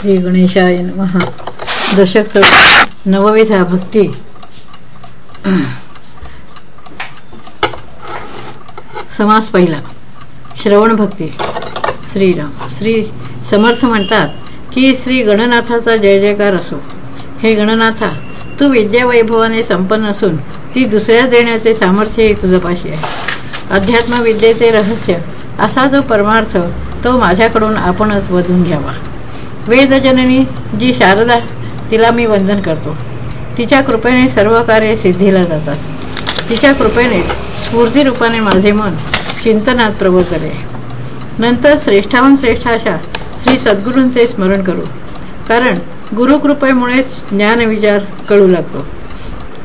श्री गणेशाय महा दशक नवविधा भक्ती. समास पहिला. श्रवण भक्ती. श्रीराम. श्री समर्थ म्हणतात की श्री गणनाथाचा जय जयकार असो. हे गणनाथा तू विद्यावैभवाने संपन्न असून ती दुसऱ्या देण्याचे सामर्थ्यही तुझपाशी आहे. अध्यात्मविद्येचे रहस्य असा जो परमार्थ तो माझ्याकडून आपणच वधून घ्यावा. वेदजननी जी शारदा तिला मी वंदन करतो. तिच्या कृपेने सर्व कार्य सिद्धीला जातात. तिच्या कृपेनेच स्फूर्तीरूपाने माझे मन चिंतनात प्रभू करे नंतर श्रेष्ठाहून श्रेष्ठ अशा श्री सद्गुरूंचे स्मरण करू. कारण गुरुकृपेमुळेच ज्ञानविचार कळू लागतो.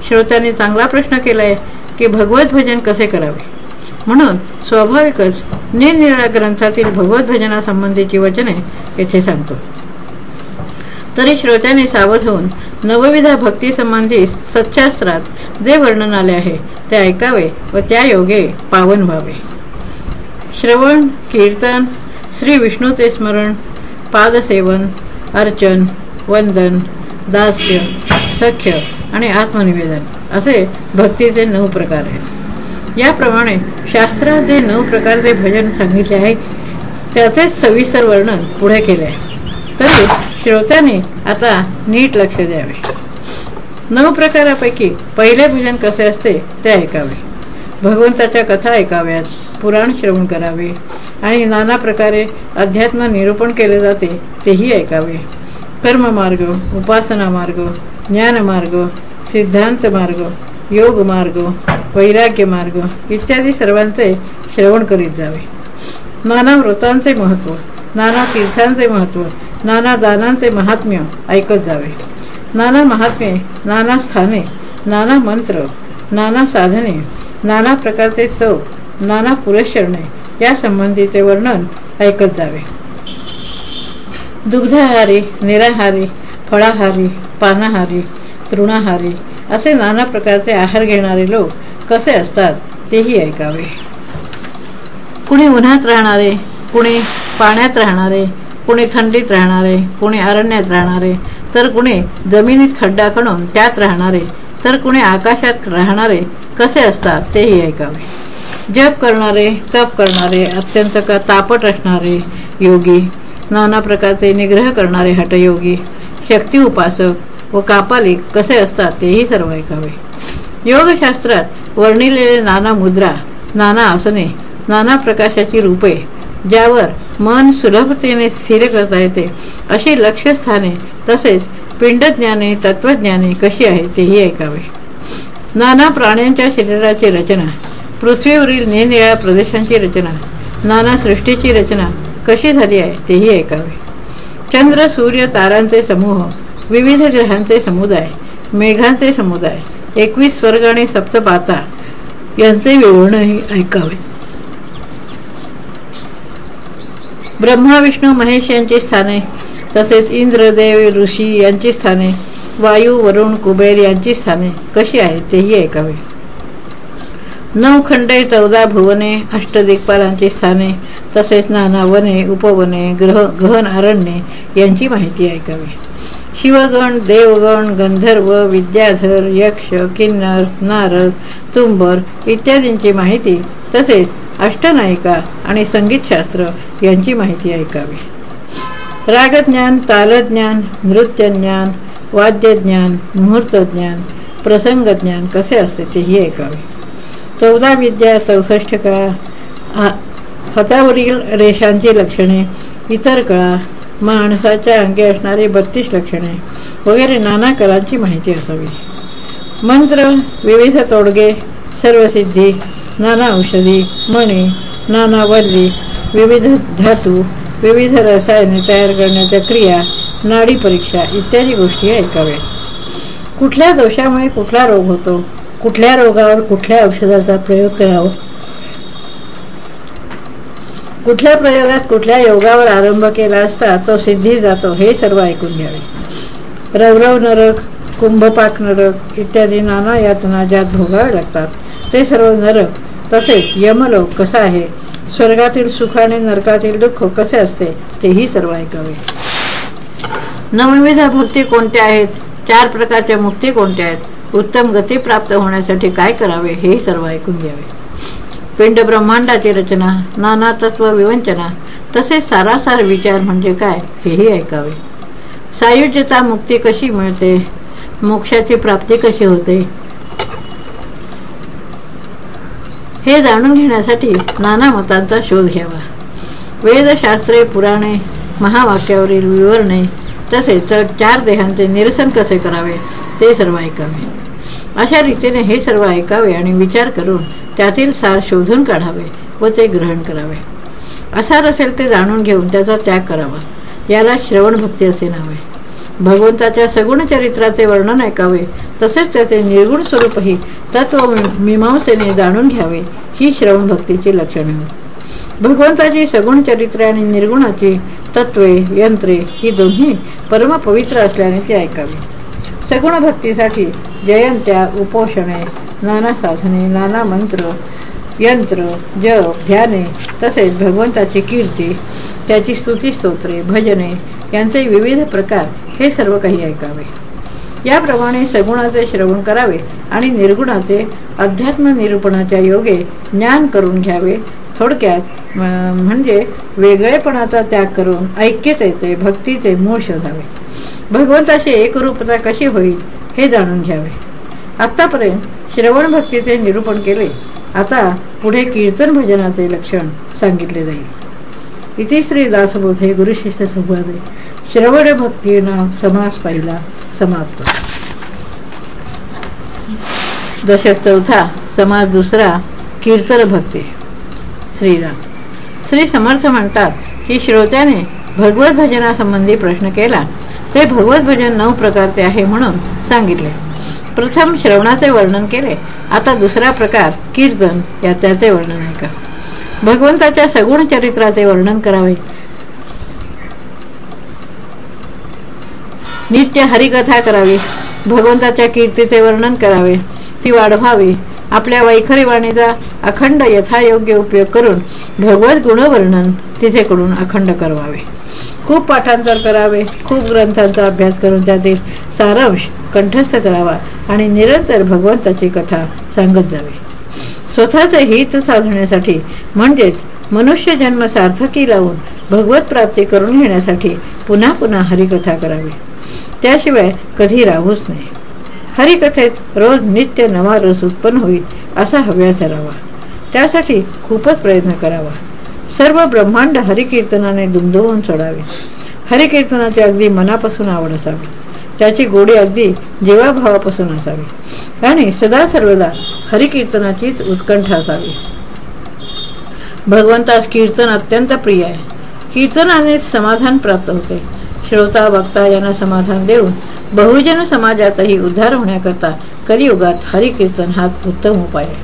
श्रोत्यांनी चांगला प्रश्न केलाय की भगवत भजन कसे करावे? म्हणून स्वाभाविकच निरनिराळ्या ग्रंथातील भगवत भजनासंबंधीची वचने येथे सांगतो. तरी श्रोत्याने सावध होऊन नवविधा भक्तीसंबंधी सच्चास्त्रात जे वर्णन आले आहे ते ऐकावे व त्या योगे पावन व्हावे. श्रवण कीर्तन श्री विष्णूचे स्मरण पादसेवन अर्चन वंदन दास्य सख्य आणि आत्मनिवेदन असे भक्तीचे नऊ प्रकार आहेत. याप्रमाणे शास्त्रात जे नऊ प्रकारचे भजन सांगितले आहे त्याचेच सविस्तर वर्णन पुढे केले आहे. तरी श्रोत्याने आता नीट लक्ष द्यावे. नऊ प्रकारापैकी पहिले पूजन कसे असते ते ऐकावे. भगवंताच्या कथा ऐकाव्यात पुराण श्रवण करावे आणि नाना प्रकारे अध्यात्म निरूपण केले जाते तेही ऐकावे. कर्ममार्ग उपासना मार्ग ज्ञानमार्ग सिद्धांत मार्ग योग मार्ग वैराग्य मार्ग इत्यादी सर्वांचे श्रवण करीत जावे. नाना व्रतांचे महत्त्व नाना तीर्थांचे महत्त्व नाना दानांचे महात्म्य ऐकत जावे. नाना महात्मे नाना स्थाने नाना मंत्र नाना साधने नाना प्रकारचे तप नाना पुरस्चरणे या संबंधीचे वर्णन ऐकत जावे. दुग्धाहारी निराहारी फळाहारी पानाहारी तृणाहारी असे नाना प्रकारचे आहार घेणारे लोक कसे असतात तेही ऐकावे. कुणी उन्हात राहणारे कुणी पाण्यात राहणारे कुणी थंडीत राहणारे कुणी अरण्यात राहणारे तर कुणी जमिनीत खड्डा खणून त्यात राहणारे तर कुणी आकाशात राहणारे कसे असतात तेही ऐकावे. जप करणारे तप करणारे अत्यंत का तापट असणारे योगी नाना प्रकारचे निग्रह करणारे हटयोगी शक्ती उपासक व कापालिक कसे असतात तेही सर्व ऐकावे. योगशास्त्रात वर्णिलेले नाना मुद्रा नाना आसने नाना प्रकाशाची रूपे ज्यावर मन सुलभतेने स्थिर करता येते अशी लक्ष्यस्थाने तसेच पिंडज्ञाने तत्वज्ञाने कशी आहे तेही ऐकावे. नाना प्राण्यांच्या शरीराची रचना पृथ्वीवरील निरनिळ्या प्रदेशांची रचना नाना सृष्टीची रचना कशी झाली आहे तेही ऐकावे. चंद्र सूर्य तारांचे समूह विविध ग्रहांचे समुदाय मेघांचे समुदाय एकवीस स्वर्ग आणि सप्तपाता यांचे विवरणही ऐकावे. ब्रह्मा विष्णू महेश यांची स्थाने तसेच इंद्रदेव ऋषी यांची स्थाने वायू वरुण कुबेर यांची स्थाने कशी आहेत तेही ऐकावे. नऊ खंडे चौदा भुवने अष्टदिग्पालांची स्थाने तसेच नाना वने उपवने ग्रह गहन अरण्ये यांची माहिती ऐकावी. शिवगण देवगण गंधर्व विद्याधर यक्ष किन्नर नारद तुंबर इत्यादींची माहिती तसेच अष्टनायिका आणि संगीतशास्त्र यांची माहिती ऐकावी. रागज्ञान तालज्ञान नृत्यज्ञान वाद्यज्ञान मुहूर्तज्ञान प्रसंगज्ञान कसे असते तेही ऐकावे. चौदा विद्या चौसष्ट कळा हातावरील रेषांची लक्षणे इतर कळा माणसाच्या अंगी असणारी बत्तीस लक्षणे वगैरे नाना कलांची माहिती असावी. मंत्र विविध तोडगे सर्वसिद्धी नाना औषधी मणी नाना वल्ली विविध धातू विविध रसायने तयार करण्याच्या क्रिया नाडी परीक्षा इत्यादी गोष्टी ऐकाव्या. कुठल्या दोषामुळे कुठला रोग होतो? कुठल्या रोगावर कुठल्या औषधाचा प्रयोग करावा? कुठल्या प्रयोगात कुठल्या योगावर आरंभ केला असता तो सिद्धी जातो हे सर्व ऐकून घ्यावे. रवरव नरक कुंभपाक नरक इत्यादी नाना यातना ज्यात भोगावे लागतात. ते सर्व नरक तसेच यमलोक कसा आहे? स्वर्गातील सुख आणि नरकातील दुःख कसे असते? तेही सर्व ऐकावे. नवविध भक्ती कोणत्या आहेत? चार प्रकारच्या मुक्ती कोणत्या आहेत? उत्तम गती प्राप्त होण्यासाठी काय करावे? हे सर्व ऐकून घ्यावे. पिंड ब्रह्मांडाची रचना नाना तत्व विवंचना तसेच सारासार विचार म्हणजे काय? हेही ऐकावे. सायुज्यता मुक्ती कशी मिळते? मोक्षाची प्राप्ती कशी होते? हे जाणून घेण्यासाठी नाना मतांचा शोध घ्यावा. वेदशास्त्रे पुराणे महावाक्यावरील विवरणे तसेच चार देहांचे निरसन कसे करावे ते सर्व ऐकावे. अशा रीतीने हे सर्व ऐकावे आणि विचार करून त्यातील सार शोधून काढावे व ते ग्रहण करावे. असार असेल ते जाणून घेऊन त्याचा त्याग करावा. याला श्रवण भक्ती असे नावे भगवंताच्या सगुण चरित्राचे वर्णन ऐकावे. तसेच त्याचे निर्गुण स्वरूपही तत्व मीमांसेने जाणून घ्यावे. ही श्रवण भक्तीची लक्षणे भगवंताची सगुण चरित्रे आणि निर्गुणाची तत्वे यंत्रे ही दोन्ही परमपवित्र असल्याने ते ऐकावी. सगुण भक्तीसाठी जयंत्या उपोषणे नाना साधने नाना मंत्र यंत्र जप ध्याने तसेच भगवंताची कीर्ती त्याची स्तुतीस्तोत्रे भजने यांचे विविध प्रकार हे सर्व काही ऐकावे. याप्रमाणे सगुणाचे श्रवण करावे आणि निर्गुणाचे अध्यात्म निरूपणाच्या योगे ज्ञान करून घ्यावे. थोडक्यात म्हणजे वेगळेपणाचा त्याग करून ऐक्यतेचे भक्तीचे मूळ शोधावे. भगवंताची एकरूपता कशी होईल हे जाणून घ्यावे. आत्तापर्यंत श्रवण भक्तीचे निरूपण केले. आता पुढे कीर्तन भजनाचे लक्षण सांगितले जाईल. इथे श्री दासबोधे गुरुशिष्य संवादे. श्रवण भक्तीनं समास पाहिला समाप्त. दशक चौथा समाज दुसरा कीर्तन भक्ती. श्रीराम. श्री समर्थ म्हणतात की श्रोत्याने भगवत भजनासंबंधी प्रश्न केला. ते भगवत भजन नऊ प्रकारचे आहे म्हणून सांगितले. प्रथम श्रवणाचे वर्णन केले. आता दुसरा प्रकार कीर्तन या त्याचे वर्णन आहे का भगवंताच्या सगुण चरित्राचे वर्णन करावे. नित्य हरिकथा करावी. भगवंताच्या कीर्तीचे वर्णन करावे. ती वाढवावी. आपल्या वैखरीवाणीचा अखंड यथायोग्य उपयोग करून भगवत गुणवर्णन तिथेकडून अखंड करवावे. खूप पाठांतर करावे. खूप ग्रंथांचा अभ्यास करून त्यातील सारांश कंठस्थ करावा आणि निरंतर भगवंताची कथा सांगत जावी. स्वतःचे हित साधण्यासाठी म्हणजेच मनुष्य जन्म सार्थकी लावून भगवत प्राप्ती करून घेण्यासाठी पुन्हा पुन्हा हरिकथा करावी. त्याशिवाय कधी राहूच नाही. हरिकथेत रोज नित्य नवा रस उत्पन्न होईल असा हव्यास धरावा. त्यासाठी खूपच प्रयत्न करावा. सर्व ब्रह्मांड हरिकीर्तनाने दुमदवून सोडावे. हरिकीर्तनाची अगदी मनापासून आवड असावी. त्याची गोडी अगदी जीवाभावापासून असावी. आणि सदा सर्वदा हरिकीर्तनाचीच उत्कंठा असावी. भगवंतास कीर्तन अत्यंत प्रिय आहे. कीर्तनाने समाधान प्राप्त होते. श्रोता वक्ता यांना समाधान देऊन बहुजन समाजातही उद्धार होण्याकरता कलियुगात हरिकीर्तन हा उत्तम उपाय आहे.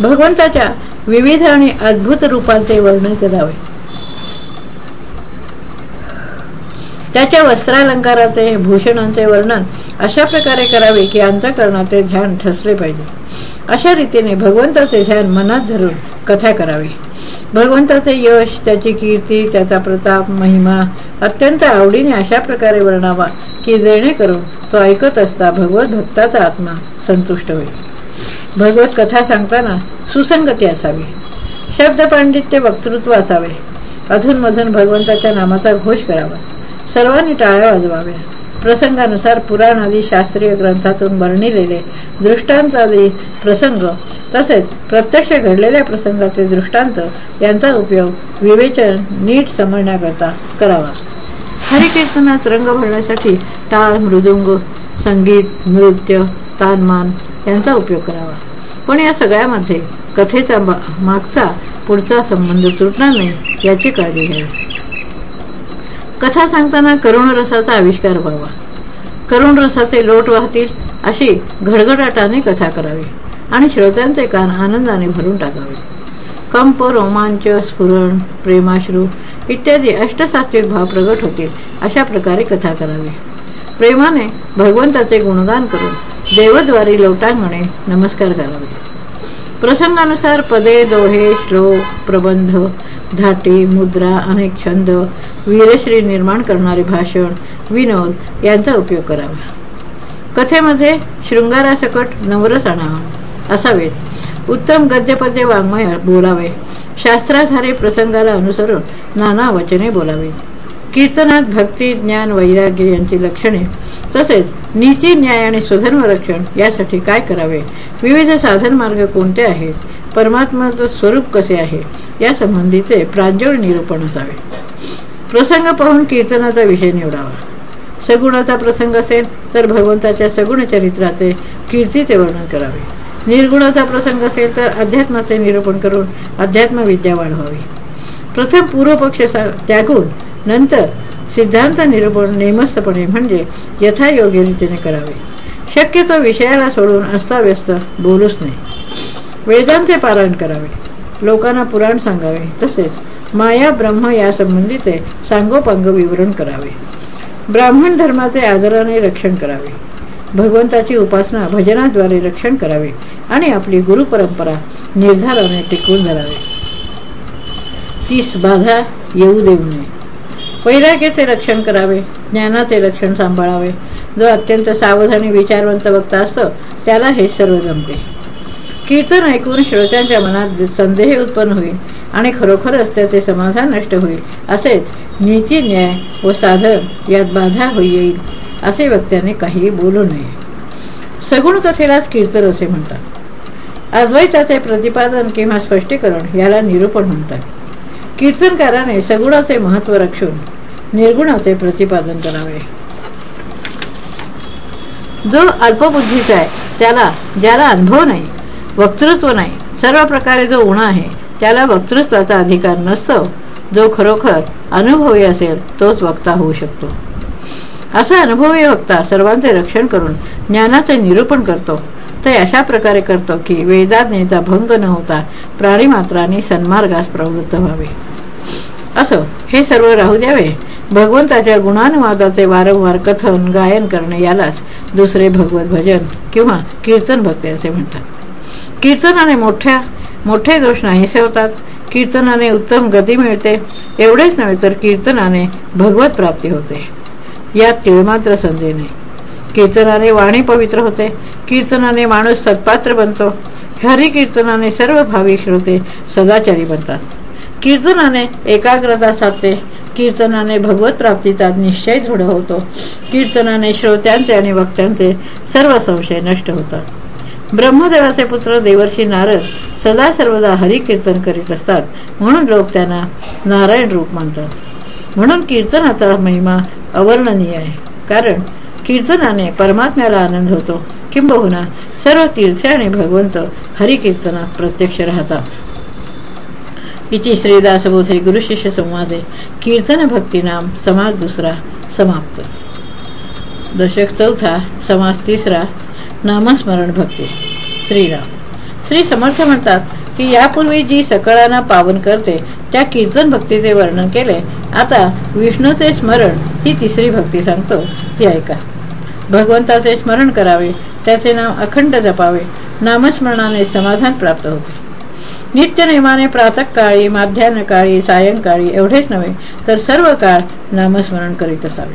भगवंताच्या विविध आणि अद्भुत रूपांचे वर्णन करावे. त्याच्या वस्त्रालंकाराचे भूषणांचे वर्णन अशा प्रकारे करावे की अंतकरणाचे ध्यान ठसले पाहिजे. अशा रीतीने भगवंताचे ध्यान मनात धरून कथा करावी. भगवंताचे यश त्याची कीर्ती त्याचा प्रताप महिमा अत्यंत आवडीने अशा प्रकारे वर्णावा की जेणेकरून तो ऐकत असता भगवत भक्ताचा आत्मा संतुष्ट होईल. भगवत कथा सांगताना सुसंगती असावी. शब्द पांडित्य वक्तृत्व असावे. अधूनमधून भगवंताच्या नामाचा घोष करावा. सर्वांनी टाळ्या वाजवाव्या. प्रसंगानुसार पुराण आदी शास्त्रीय ग्रंथातून वर्णिलेले दृष्टांतादी प्रसंग तसेच प्रत्यक्ष घडलेल्या प्रसंगाचे दृष्टांत यांचा उपयोग विवेचन नीट समजण्याकरता करावा. हरिकीर्तनात रंग भरण्यासाठी टाळ मृदुंग संगीत नृत्य तानमान यांचा उपयोग करावा. पण या सगळ्यामध्ये कथेचा मागचा पुढचा संबंध तुटणार नाही याची काळजी घ्यावी. कथा सांगताना करुण रसाचा आविष्कार व्हावा. करुण रसाचे लोट वाहतील अशी घडघडाटाने कथा करावी आणि श्रोत्यांचे कान आनंदाने भरून टाकावे. कंप रोमांच स्फुरण प्रेमाश्रू इत्यादी अष्टसात्विक भाव प्रगट होतील अशा प्रकारे कथा करावी. प्रेमाने भगवंताचे गुणगान करून देवद्वारी लोटांगणे नमस्कार करावे. प्रसंगानुसार पदे दोहे श्लोक प्रबंध धाटी मुद्रा अनेक छंद वीरश्री निर्माण करणारे भाषण विनोद यांचा उपयोग करावा. कथेमध्ये शृंगारासकट नवरस आणावा. असावेत. उत्तम गद्यपद्य वाङ्मय बोलावे. शास्त्राधारे प्रसंगाला अनुसरून नाना वचने बोलावे. कीर्तनात भक्ती ज्ञान वैराग्य यांची लक्षणे तसेच नीती न्याय आणि सुधर्म रक्षण यासाठी काय करावे? विविध साधन मार्ग कोणते आहेत? परमात्माचं स्वरूप कसे आहे? यासंबंधीचे प्रांजळ निरूपण असावे. प्रसंग पाहून कीर्तनाचा विषय निवडावा. सगुणाचा प्रसंग असेल तर भगवंताच्या सगुण चरित्राचे कीर्तीचे वर्णन करावे. निर्गुणाचा प्रसंग असेल तर अध्यात्माचे निरूपण करून अध्यात्मविद्या वाढवावी. प्रथम पूर्वपक्ष त्यागून नंतर सिद्धांत निरूपण नेमस्तपणे म्हणजे यथायोग्य रीतीने करावे. शक्यतो विषयाला सोडून अस्ताव्यस्त बोलूच नाही वेदांचे पारायण करावे. लोकांना पुराण सांगावे. तसेच माया ब्रह्म यासंबंधीचे सांगोपांग विवरण करावे. ब्राह्मण धर्माचे आदराने रक्षण करावे. भगवंताची उपासना भजनाद्वारे रक्षण करावे आणि आपली गुरुपरंपरा निर्धाराने टिकवून धरावे. तीस बाधा येऊ देऊ नये. वैराग्याचे रक्षण करावे ज्ञानाचे रक्षण सांभाळावे. जो अत्यंत सावधानी विचारवंत वक्ता असतो त्याला हे सर्व जमते. कीर्तन ऐकून श्रोत्यांच्या मनात संदेह उत्पन्न होईल आणि खरोखरच त्याचे समाधान नष्ट होईल. असेच नीती न्याय व साधन यात बाधा होई येईल असे वक्त्याने काही बोलू नये. सगुण कथेलाच कीर्तन असे म्हणतात. अद्वैताचे प्रतिपादन किंवा स्पष्टीकरण याला निरूपण म्हणतात. कीर्तनकाराने सगुणाचे महत्त्व रक्षून निर्गुणाचे प्रतिपादन करावे. जो अल्पबुद्धीचा आहे त्याला ज्याला अनुभव नाही वक्तृत्व नाही सर्व प्रकारे जो उणा आहे त्याला वक्तृत्वाचा अधिकार नसतो जो खरोखर अनुभवी असेल तोच वक्ता होऊ शकतो. असा अनुभवी वक्ता सर्वांचे रक्षण करून ज्ञानाचे निरूपण करतो. ते अशा प्रकारे करतो की वेदाज्ञेचा भंग न होता प्राणीमात्रांनी सन्मार्गास प्रवृत्त व्हावे. असं हे सर्व राहू द्यावे. भगवंताच्या गुणानुवादाचे वारंवार कथन गायन करणे यालाच दुसरे भगवत भजन किंवा कीर्तन भक्ती असे म्हणतात. कीर्तनाने मोठ्या मोठे दोष नाहीसे होतात कीर्तनाने उत्तम गती मिळते. एवढेच नव्हे तर कीर्तनाने भगवत प्राप्ती होते. यात तिळमात्र संधी नाही. कीर्तनाने वाणी पवित्र होते. कीर्तनाने माणूस सत्पात्र बनतो. हरी कीर्तनाने सर्व भाविक श्रोते सदाचारी बनतात. कीर्तनाने एकाग्रता साधते कीर्तनाने भगवत प्राप्तीचा निश्चय दृढ होतो. कीर्तनाने श्रोत्यांचे आणि वक्त्यांचे सर्व संशय नष्ट होतात. ब्रह्मदेवाचे पुत्र देवर्षी नारद सदा सर्वदा हरिकीर्तन करीत असतात म्हणून लोक त्यांना नारायण रूप मानतात. म्हणून कीर्तनाचा महिमा अवर्णनीय आहे. कारण कीर्तनाने परमात्म्याला आनंद होतो. किंबहुना सर्व तीर्थ आणि भगवंत हरिकीर्तनात प्रत्यक्ष राहतात. इति श्रीदासबोधे गुरुशिष्य संवादे। कीर्तन भक्तिनाम समाज दुसरा समाप्त। दशक चौथा समास तिसरा नामस्मरण भक्ती। श्रीराम। श्री समर्थ म्हणतात की यापूर्वी जी सकळांना पावन करते त्या कीर्तन भक्तीचे वर्णन केले आता विष्णूचे स्मरण ही तिसरी भक्ती सांगतो ती ऐका. भगवंताचे स्मरण करावे त्याचे नाव अखंड जपावे नामस्मरणाने समाधान प्राप्त होते. नित्यनेमाने प्रातकाळी काळी सायंकाळी एवढेच नव्हे तर सर्व काळ नामस्मरण करीत असावे.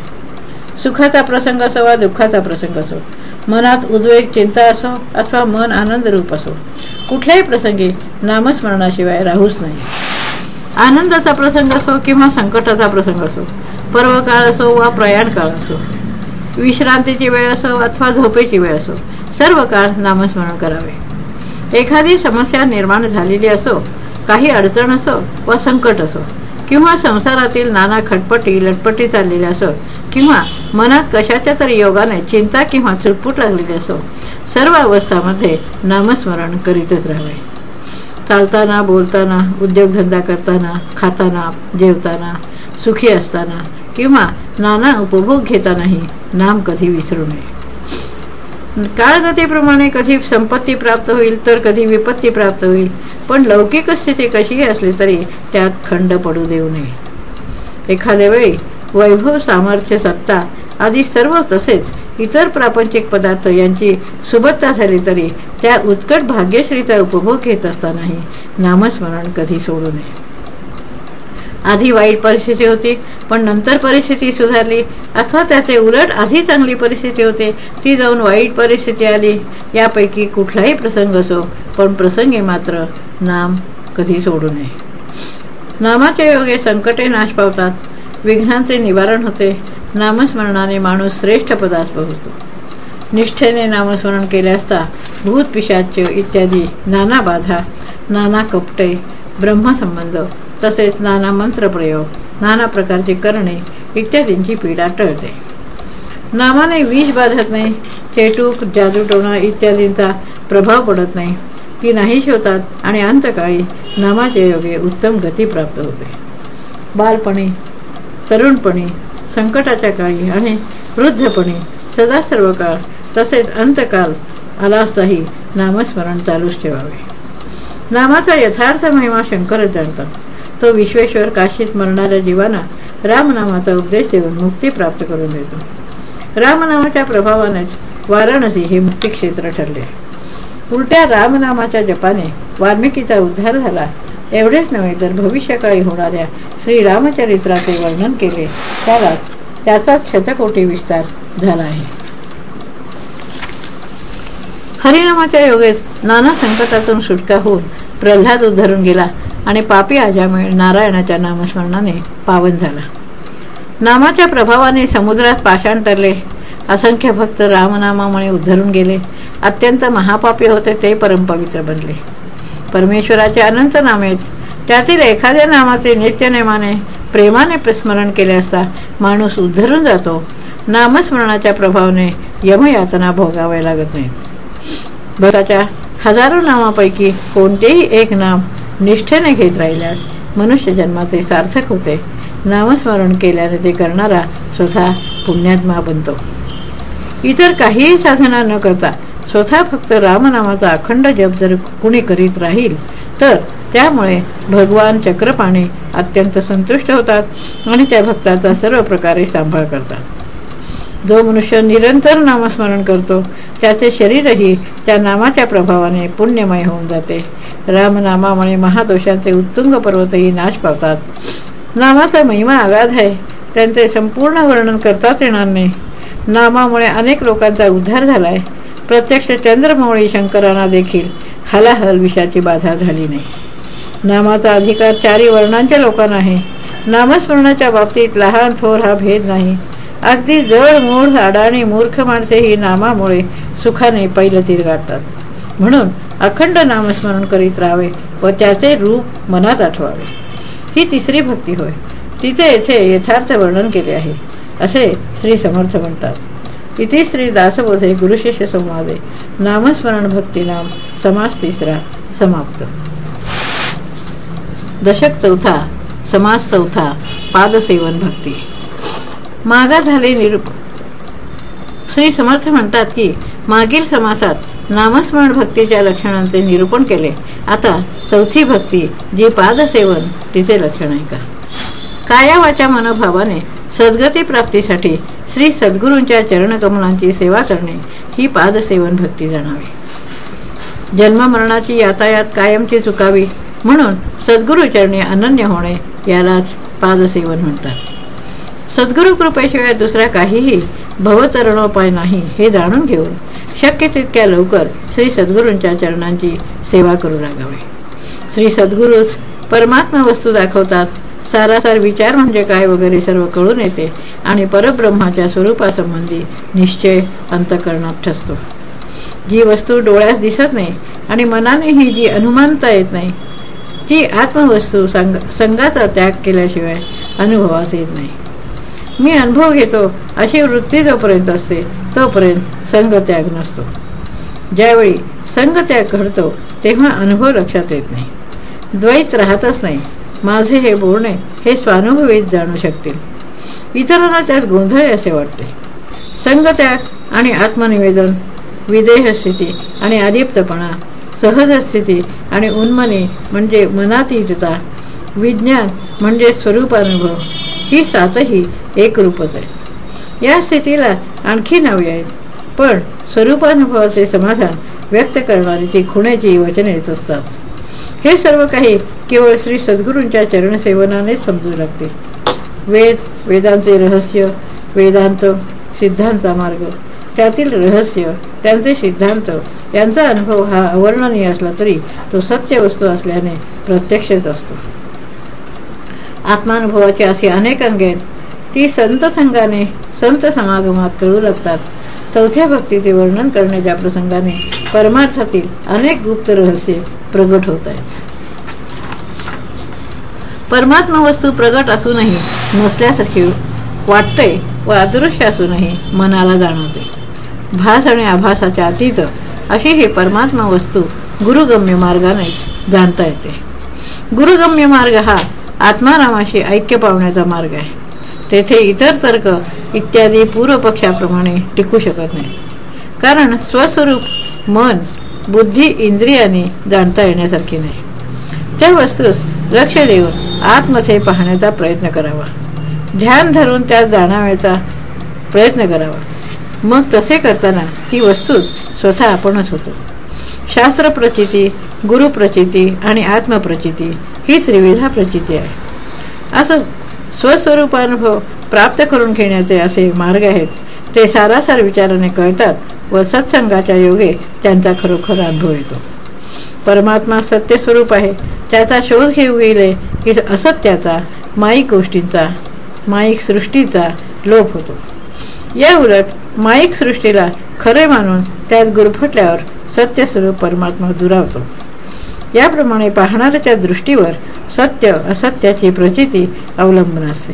सुखाचा प्रसंग असो वा दुःखाचा प्रसंग असो मनात उद्वेग चिंता असो अथवा मन आनंदरूप असो कुठल्याही प्रसंगी नामस्मरणाशिवाय राहूच नाही. आनंदाचा प्रसंग असो किंवा संकटाचा प्रसंग असो पर्व काळ असो वा प्रयाण काळ असो विश्रांतीची वेळ असो अथवा झोपेची वेळ असो सर्व काळ नामस्मरण करावे. एखादी समस्या निर्माण झालेली असो काही अडचण असो वा संकट असो किंवा संसारातील नाना खटपटी लटपटी चाललेल्या असो किंवा मनात कशाच्या तरी योगाने चिंता किंवा चुटपुट लागलेली असो सर्व अवस्थामध्ये नामस्मरण करीतच राहावे. चालताना बोलताना उद्योगधंदा करताना खाताना जेवताना सुखी असताना किंवा नाना उपभोग घेतानाही नाम कधी विसरू नये. काळगतीप्रमाणे कधी संपत्ती प्राप्त होईल तर कधी विपत्ती प्राप्त होईल. पण लौकिक स्थिती कशीही असली तरी त्यात खंड पडू देऊ नये. एखाद्या वेळी वैभव सामर्थ्य सत्ता आदी सर्व तसेच इतर प्रापंचिक पदार्थ यांची सुबत्ता झाली तरी त्या उत्कट भाग्यश्रीचा उपभोग घेत असतानाही नामस्मरण कधी सोडू नये. आधी वाईट परिस्थिती होती पण नंतर परिस्थिती सुधारली. अथवा त्याचे उलट आधी चांगली परिस्थिती होते ती जाऊन वाईट परिस्थिती आली. यापैकी कुठलाही प्रसंग असो पण प्रसंगी मात्र नाम कधी सोडू नये. नामाच्या योगे संकटे नाश पावतात. विघ्नांचे निवारण होते. नामस्मरणाने माणूस श्रेष्ठ पदास पोहोचतो निष्ठेने नामस्मरण केले असता भूत इत्यादी नाना बाधा नाना कपटे ब्रह्मसंबंध तसेच नाना मंत्रप्रयोग नाना प्रकारची करणे इत्यादींची पीडा टळते. नामाने विष बाधत नाही चेटूक जादूटोणा इत्यादींचा प्रभाव पडत नाही. ती नाहीशी होतात आणि अंतकाळी नामाचे योगे उत्तम गती प्राप्त होते. बालपणी तरुणपणी संकटाच्या काळी आणि वृद्धपणी सदा सर्व काळ तसेच अंतकाल आला असताही नामस्मरण चालूच ठेवावे. नामाचा यथार्थ महिमा शंकरच जाणतात. तो विश्वेश्वर काशीत मरणाऱ्या जीवांना रामनामाचा उपदेश देऊन मुक्ती प्राप्त करून देतो. रामनामाच्या प्रभावानेच वाराणसी हे मुक्तिक्षेत्र ठरले. उलट्या रामनामाच्या जपाने वाल्मिकीचा उद्धार झाला. एवढेच नव्हे तर भविष्यकाळी होणाऱ्या श्रीरामचरित्राचे वर्णन केले त्यालाच त्याचाच शतकोटी विस्तार झाला आहे. हरिनामाच्या योगेत नाना संकटातून सुटका होऊन प्रल्हाद उद्धरून गेला. आणि पापी आजामुळे नारायणाच्या नामस्मरणाने पावन झाला. नामाच्या प्रभावाने समुद्रात पाषाण तरले असंख्य भक्त रामनामामुळे उद्धरून गेले. अत्यंत महापापी होते ते परमपवित्र बनले. परमेश्वराचे अनंत नामेत त्यातील एखाद्या नामाचे नित्यनेमाने प्रेमाने स्मरण केले असता माणूस उद्धरून जातो. नामस्मरणाच्या प्रभावाने यमयातना भोगावे लागत नाही भक्ताच्या हजारो नामापैकी कोणतेही एक नाम निष्ठेने घेत राहिल्यास मनुष्य जन्माचे सार्थक होते. नामस्मरण केल्याने ते करणारा स्वतः पुण्यात्मा बनतो. इतर काहीही साधना न करता स्वतः फक्त रामनामाचा अखंड जप जर कुणी करीत राहील तर त्यामुळे भगवान चक्रपाणी अत्यंत संतुष्ट होतात आणि त्या भक्ताचा सर्व प्रकारे सांभाळ करतात. जो मनुष्य निरंतर नामस्मरण करतो त्याचे शरीरही त्या नामाच्या प्रभावाने पुण्यमय होऊन जाते. रामनामामुळे महादोषांचे उत्तुंग पर्वतही नाश पावतात. नामाचा महिमा आगाध आहे. त्यांचे संपूर्ण वर्णन करताच येणार नाही. नामामुळे अनेक लोकांचा उद्धार झालाय. प्रत्यक्ष चंद्रमौळी शंकरांना देखील हलाहल विषाची बाधा झाली नाही. नामाचा अधिकार चारी वर्णांच्या लोकांना आहे. नामस्मरणाच्या बाबतीत लहान थोर हा भेद नाही. अगदी जड मूळ अडाणी मूर्ख माणसे ही नामामुळे सुखाने पहिलं तीर गाठतात. म्हणून अखंड नामस्मरण करीत राहावे व त्याचे रूप मनात आठवावे. ही तिसरी भक्ती होय. तिचे येथे यथार्थ वर्णन केले आहे. असे श्री समर्थ म्हणतात. इथे श्री दासबोधे गुरुशिष्य संवादे. नामस्मरण भक्तीनाम समास तिसरा. समाप्त. दशक चौथा. समास चौथा. पादसेवन भक्ती. मागा झाले निरूप. श्री समर्थ म्हणतात की मागील समासात नामस्मरण भक्तीच्या लक्षणांचे निरूपण केले. आता चौथी भक्ती जी पादसेवन तिचे लक्षण आहे का? कायावाच्या मनोभावाने सद्गती प्राप्तीसाठी श्री सद्गुरूंच्या चरणकमलांची सेवा करणे ही पादसेवन भक्ती जाणावी. जन्ममरणाची यातायात कायमची चुकावी म्हणून सद्गुरूचरणी अनन्य होणे यालाच पादसेवन म्हणतात. सद्गुरु कृपेशिवाय दुसरा काहीही भवतरणोपाय नाही हे जाणून घेऊन शक्य तितक्या लवकर श्री सद्गुरूंच्या चरणांची सेवा करू लागावे. श्री सद्गुरूच परमात्मा वस्तू दाखवतात. सारासार विचार म्हणजे काय वगैरे सर्व कळून येते आणि परब्रह्माच्या स्वरूपासंबंधी निश्चय अंतकरणात ठसतो. जी वस्तू डोळ्यास दिसत नाही आणि मनानेही जी अनुमानता येत नाही ती आत्मवस्तू संग संघाचा त्याग केल्याशिवाय अनुभवास येत नाही. मी अनुभव घेतो अशी वृत्ती जोपर्यंत असते तोपर्यंत संघत्याग नसतो. ज्यावेळी संगत्याग घडतो तेव्हा अनुभव लक्षात येत नाही. द्वैत राहतच नाही. माझे हे बोलणे हे स्वानुभवीत जाणू शकतील. इतरांना त्यात गोंधळ असे वाटते. संगत्याग आणि आत्मनिवेदन विदेह स्थिती आणि अलिप्तपणा सहज स्थिती आणि उन्मनी म्हणजे मनातीतता विज्ञान म्हणजे स्वरूपानुभव ही सातही एकरूपच आहे. या स्थितीला आणखी नावे आहेत. पण स्वरूपानुभवाचे समाधान व्यक्त करणारी ती खुण्याची वचने येत असतात. हे सर्व काही केवळ श्री सद्गुरूंच्या चरणसेवनानेच समजू लागते. वेद वेदांचे रहस्य वेदांत सिद्धांचा मार्ग. त्यातील रहस्य त्यांचे सिद्धांत यांचा अनुभव हा अवर्णनीय असला तरी तो सत्य वस्तू असल्याने प्रत्यक्षच असतो. आत्मानुभवाची अशी अनेक अंगे ती संत संघाने संत समागमात कळू लागतात. चौथ्या भक्तीचे वर्णन करण्याच्या प्रसंगाने परमार्थातील अनेक गुप्त रहस्य प्रगट होत आहेत. परमात्मा वस्तू प्रगट असूनही नसल्यासारखी वाटते व अदृश्य असूनही मनाला जाणवते. भास आणि आभासाच्या अतीत अशी ही परमात्मा वस्तू गुरुगम्य मार्गानेच जाणता येते. गुरुगम्य मार्ग हा आत्मारामाशी ऐक्य पावण्याचा मार्ग आहे. तेथे इतर तर्क इत्यादी पूर्वपक्षाप्रमाणे टिकू शकत नाही. कारण स्वस्वरूप मन बुद्धी इंद्रियाने जाणता येण्यासारखी नाही. त्या वस्तूस लक्ष देऊन आतमध्ये पाहण्याचा प्रयत्न करावा. ध्यान धरून त्यात जाणाव्याचा प्रयत्न करावा. मग तसे करताना ती वस्तूच स्वतः आपणच होतो. शास्त्र प्रचिती गुरुप्रचिती आणि आत्मप्रचिती ही त्रिविधा प्रचिती आहे. असं स्वस्वरूपानुभव प्राप्त करून घेण्याचे असे मार्ग आहेत. ते सारासार विचाराने कळतात व सत्संगाच्या योगे त्यांचा खरोखर अनुभव येतो. परमात्मा सत्यस्वरूप आहे. त्याचा शोध घेऊ गेले की असत्याचा माईक गोष्टींचा माईक सृष्टीचा लोप होतो. या उलट माईक सृष्टीला खरे मानून त्यात गुरफटल्यावर सत्यस्वरूप परमात्मा दुरावतो. याप्रमाणे पाहणाऱ्याच्या दृष्टीवर सत्य असत्याची प्रचिती अवलंबून असते.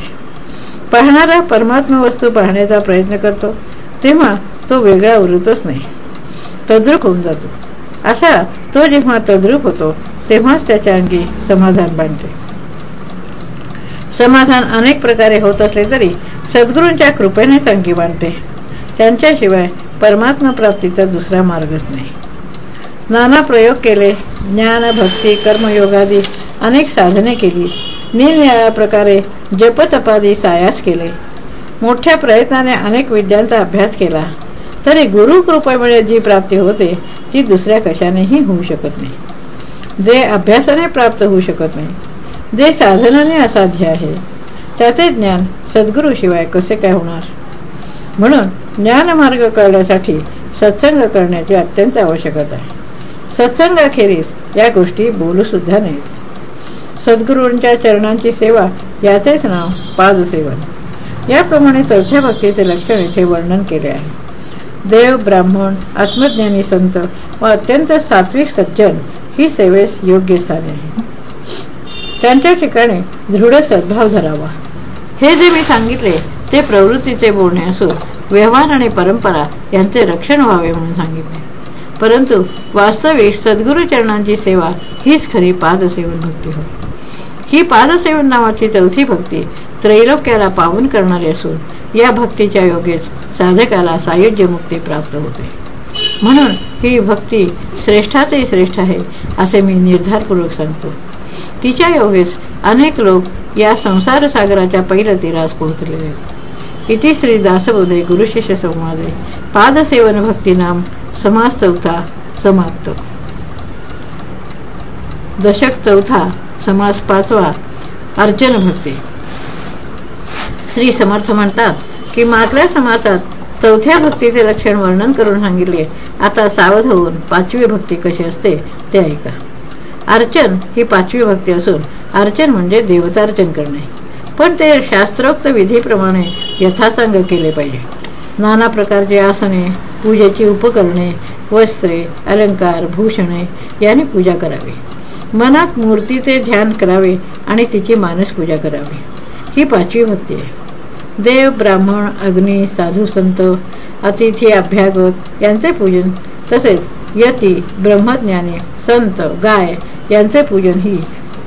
पाहणारा परमात्मा वस्तू पाहण्याचा प्रयत्न करतो तेव्हा तो वेगळा उरतच नाही. तद्रुप होऊन जातो. असा तो जेव्हा तद्रुप होतो तेव्हाच त्याच्या अंगी समाधान बांधते. समाधान अनेक प्रकारे होत असले तरी सद्गुरूंच्या कृपेनेच अंगी बांधते. त्यांच्याशिवाय परमात्मा प्राप्तीचा दुसरा मार्गच नाही. नाना प्रयोग केले. ज्ञान भक्ती कर्मयोगादी अनेक साधने केली. निरनिळ्या प्रकारे जपतपादी सायास केले. मोठ्या प्रयत्नाने अनेक विद्यांचा अभ्यास केला. तरी गुरुकृपेमुळे जी प्राप्ती होते ती दुसऱ्या कशानेही होऊ शकत नाही. जे अभ्यासाने प्राप्त होऊ शकत नाही जे साधनाने असाध्य आहे त्याचे ज्ञान सद्गुरूशिवाय कसे काय होणार? म्हणून ज्ञानमार्ग कळण्यासाठी सत्संग करण्याची अत्यंत आवश्यकता आहे. सत्संगाखेरीज या गोष्टी बोलू सुद्धा नाहीत. सद्गुरूंच्या चरणांची सेवा याचेच नाव पादसेवन. याप्रमाणे चौथ्या भक्तीचे लक्षण येथे वर्णन केले आहे. देव ब्राह्मण आत्मज्ञानी संत व अत्यंत सात्विक सज्जन ही सेवेस योग्य स्थाने आहे. त्यांच्या ठिकाणी दृढ सद्भाव धरावा. हे जे मी सांगितले ते प्रवृत्तीचे बोलणे असून व्यवहार आणि परंपरा यांचे रक्षण व्हावे म्हणून सांगितले. परंतु वास्तविक सद्गुरु चरणांची सेवा हीच खरी पादसेवन भक्ती होय. ही पादसेवन नावाची चौथी भक्ती त्रैलोक्याला पावन करणारी असून या भक्तीच्या योगेच साधकाला सायुज्य मुक्ती प्राप्त होते. म्हणून ही भक्ती श्रेष्ठातही श्रेष्ठ आहे असे मी निर्धारपूर्वक सांगतो. तिच्या योगेच अनेक लोक या संसार सागराच्या पहिल्या तीरास पोहोचलेले आहेत. इथे श्री दासबोधे गुरुशिष्य संवादे पादसेवन भक्ती नाम समास चौथा समाप्त। दशक चौथा समास पाचवा अर्चन भक्ती श्री समर्थ म्हणतात की मागल्या समासात चौथ्या भक्तीचे लक्षण वर्णन करून सांगितले. आता सावध होऊन पाचवी भक्ती कशी असते ते ऐका. अर्चन ही पाचवी भक्ती असून अर्चन म्हणजे देवतार्चन करणे. पण ते शास्त्रोक्त विधीप्रमाणे यथासांग केले पाहिजे. नाना प्रकारचे आसने पूजेची उपकरणे वस्त्रे अलंकार भूषणे यांनी पूजा करावी. मनात मूर्तीचे ध्यान करावे आणि तिची मानस पूजा करावी. ही पाचवी भक्ती आहे. देव ब्राह्मण अग्नी साधू संत अतिथी अभ्यागत यांचे पूजन तसेच यती ब्रह्मज्ञानी संत गाय यांचे पूजन ही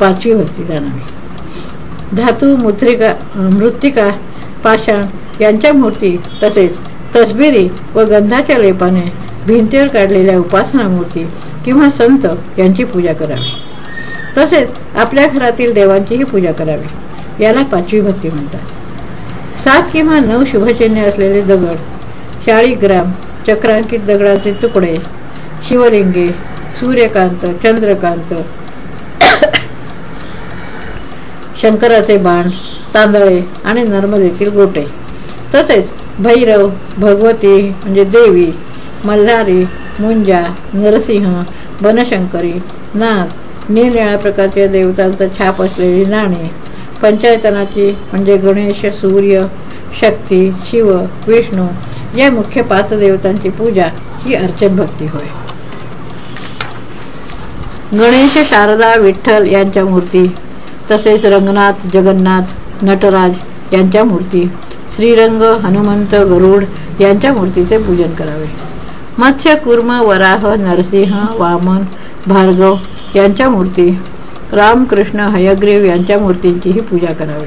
पाचवी भक्ती जाणावी. धातू मुद्रिका मृत्तिका पाषाण यांच्या मूर्ती तसेच तसबिरी व गंधाच्या लेपाने भिंतीवर काढलेल्या उपासना मूर्ती किंवा संत यांची पूजा करावी. तसेच आपल्या घरातील देवांचीही पूजा करावी. याला पाचवी भक्ती म्हणतात. सात किंवा नऊ शुभचिन्हे असलेले दगड शाळीग्राम चक्रांकित दगडाचे तुकडे शिवलिंगे सूर्यकांत चंद्रकांत शंकराचे बाण तांदळे आणि नर्मदेतील गोटे. तसेच भैरव भगवती म्हणजे देवी मल्हारी मुंजा नरसिंह बनशंकरी नाग निरनिळ्या प्रकारच्या देवतांचा छाप असलेली नाणी पंचायतनाची म्हणजे गणेश सूर्य शक्ती शिव विष्णू या मुख्य पाच देवतांची पूजा ही अर्चन भक्ती होय. गणेश शारदा विठ्ठल यांच्या मूर्ती तसेच रंगनाथ जगन्नाथ नटराज यांच्या मूर्ती श्रीरंग हनुमंत गरुड यांच्या मूर्तीचे पूजन करावे. मत्स्य कुर्म वराह नरसिंह वामन भार्गव यांच्या मूर्ती रामकृष्ण हयग्रीव यांच्या मूर्तींचीही पूजा करावी.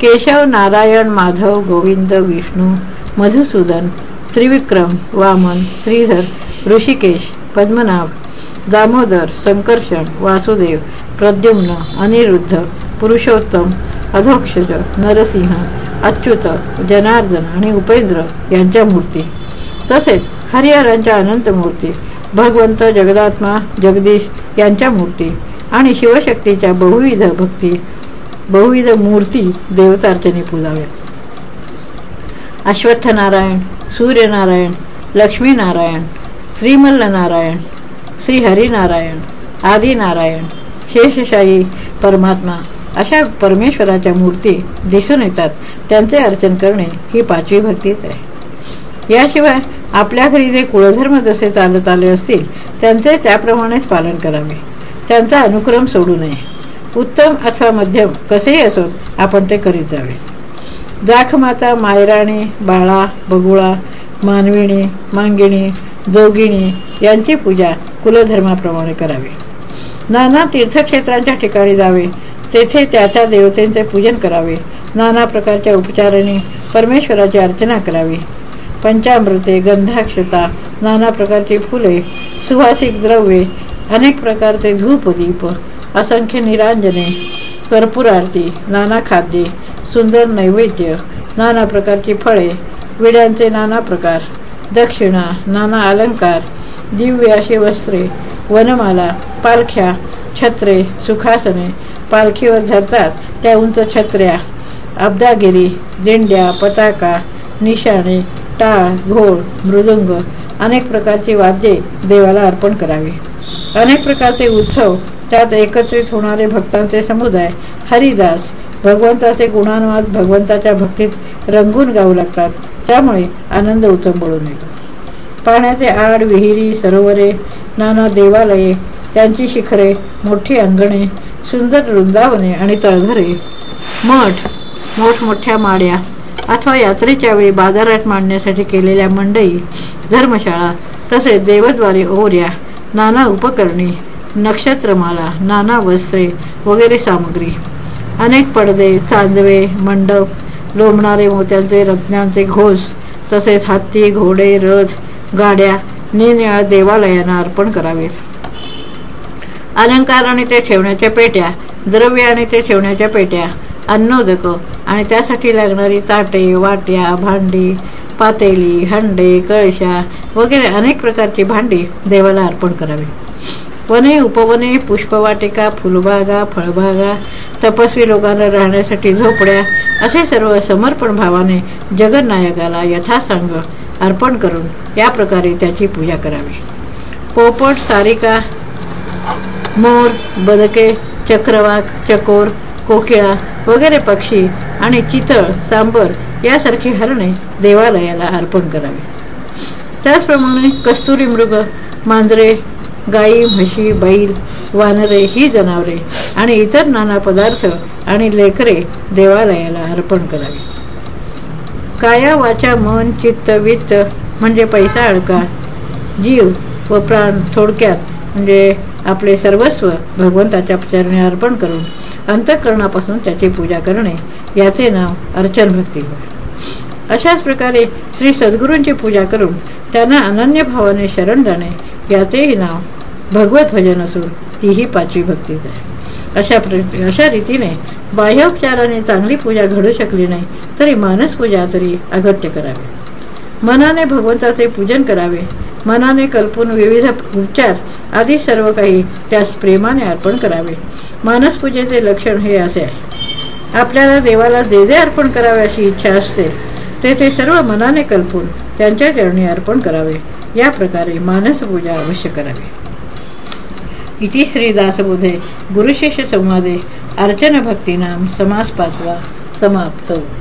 केशव नारायण माधव गोविंद विष्णू मधुसूदन त्रिविक्रम वामन श्रीधर ऋषिकेश पद्मनाभ दामोदर संकर्षण वासुदेव प्रद्युम्न अनिरुद्ध पुरुषोत्तम अधोक्षज नरसिंह अच्युत जनार्दन आणि उपेंद्र यांच्या मूर्ती. तसेच हरिहरांच्या अनंत मूर्ती भगवंत जगदात्मा जगदीश यांच्या मूर्ती आणि शिवशक्तीच्या बहुविध भक्ती बहुविध मूर्ती देवतार्चने पूजाव्यात. अश्वत्थनारायण सूर्यनारायण लक्ष्मीनारायण श्रीमल्लनारायण श्रीहरिनारायण श्री हरिनारायण आदिनारायण शेषशाही परमात्मा अशा परमेश्वराच्या मूर्ती दिसून येतात. त्यांचे अर्चन करणे ही पाचवी भक्तीच आहे. याशिवाय आपल्या घरी जे कुळधर्म जसे चालत आले असतील त्यांचे त्याप्रमाणेच पालन करावे. त्यांचा अनुक्रम सोडू नये. उत्तम अथवा मध्यम कसेही असोत आपण ते करीत जावे. जाखमाता मायराणी बाळा बगुळा मानविणी मांगिणी जोगिणी यांची पूजा कुलधर्माप्रमाणे करावी. नाना तीर्थक्षेत्रांच्या ठिकाणी जावे. तेथे त्या त्या देवतेंचे पूजन करावे. नाना प्रकारच्या उपचाराने परमेश्वराची अर्चना करावी. पंचामृते गंधाक्षता नाना प्रकारची फुले सुवासिक द्रव्ये अनेक प्रकारचे धूपदीप असंख्य निरांजने कर्पूर आरती नाना खाद्ये सुंदर नैवेद्य नाना प्रकारची फळे विड्यांचे नाना प्रकार दक्षिणा नाना अलंकार दिव्य अशी वस्त्रे वनमाला पालख्या छत्रे सुखासने. पालखीवर धरतात त्या उंच छत्र्या. अब्दागिरी झेंड्या पताका निशाणे टाळ घोळ मृदुंग अनेक प्रकारची वाद्ये देवाला अर्पण करावी. अनेक प्रकारचे उत्सव त्यात एकत्रित होणारे भक्तांचे समुदाय हरिदास भगवंताचे गुणानुवाद भगवंताच्या भक्तीत रंगून गाऊ लागतात. त्यामुळे आनंद उत्तम बळून येतो. पाण्याचे आड विहिरी सरोवरे नाना देवालये त्यांची शिखरे मोठी अंगणे सुंदर वृंदावने आणि तळघरे. मठ मोठमोठ्या माड्या अथवा यात्रेच्या वेळी बाजारात मांडण्यासाठी केलेल्या मंडई धर्मशाळा तसेच देवद्वारे ओऱ्या नाना उपकरणे नक्षत्रमाला नाना वस्त्रे वगैरे सामग्री. अनेक पडदे चांदवे मंडप लोंबणारे मोत्यांचे रत्नांचे घोस तसेच हत्ती घोडे रथ गाड्या निनिळ्या देवालयांना अर्पण करावेत. अलंकार आणि ते ठेवण्याच्या पेट्या द्रव्य आणि ते ठेवण्याच्या पेट्या अन्नोदक आणि त्यासाठी लागणारी ताटे वाट्या भांडी पातेली हंडे कळशा वगैरे अनेक प्रकारची भांडी देवाला अर्पण करावी. वने उपवने पुष्पवाटिका फुलबागा फळबागा तपस्वी लोकांना राहण्यासाठी झोपड्या असे सर्व समर्पण भावाने जगन्नायकाला यथासांग अर्पण करून या प्रकारे त्याची पूजा करावी. पोपट सारिका मोर बदके चक्रवाक चकोर कोकिळा वगैरे पक्षी आणि चितळ सांबर यासारखी हरणे देवालयाला अर्पण करावी. त्याचप्रमाणे कस्तुरी मृग मांजरे गाई म्हशी बैल वानरे ही जनावरे आणि इतर नाना पदार्थ आणि लेकरे देवालयाला अर्पण करावी. काया वाचा मन चित्त वित्त म्हणजे पैसा अडका जीव व प्राण थोडक्यात म्हणजे आपले सर्वस्व भगवंताच्या चरणी अर्पण करून अंतःकरणापासून त्याची पूजा करणे याचे नाव अर्चन भक्ती होय. अशाच प्रकारे श्री सद्गुरूंची पूजा करून त्यांना अनन्य भावाने शरण जाणे याचेही नाव भगवत भजन असून तीही पाचवी भक्तीच आहे. अशा प्र अशा रीतीने बाह्योपचाराने चांगली पूजा घडू शकली नाही तरी मानस पूजा तरी अगत्य करावी. मनाने भगवंताचे पूजन करावे. मनाने कल्पून विविध उपचार आदी सर्व काही त्यास प्रेमाने अर्पण करावे. मानसपूजेचे लक्षण हे असे आहे. आपल्याला देवाला जे जे अर्पण करावे अशी इच्छा असते ते ते सर्व मनाने कल्पून त्यांच्या चरणी अर्पण करावे. या प्रकारे मानसपूजा अवश्य करावी. इति श्रीदासबुधे गुरुशिष्य संवादे अर्चन समास पाचवा समाप्त।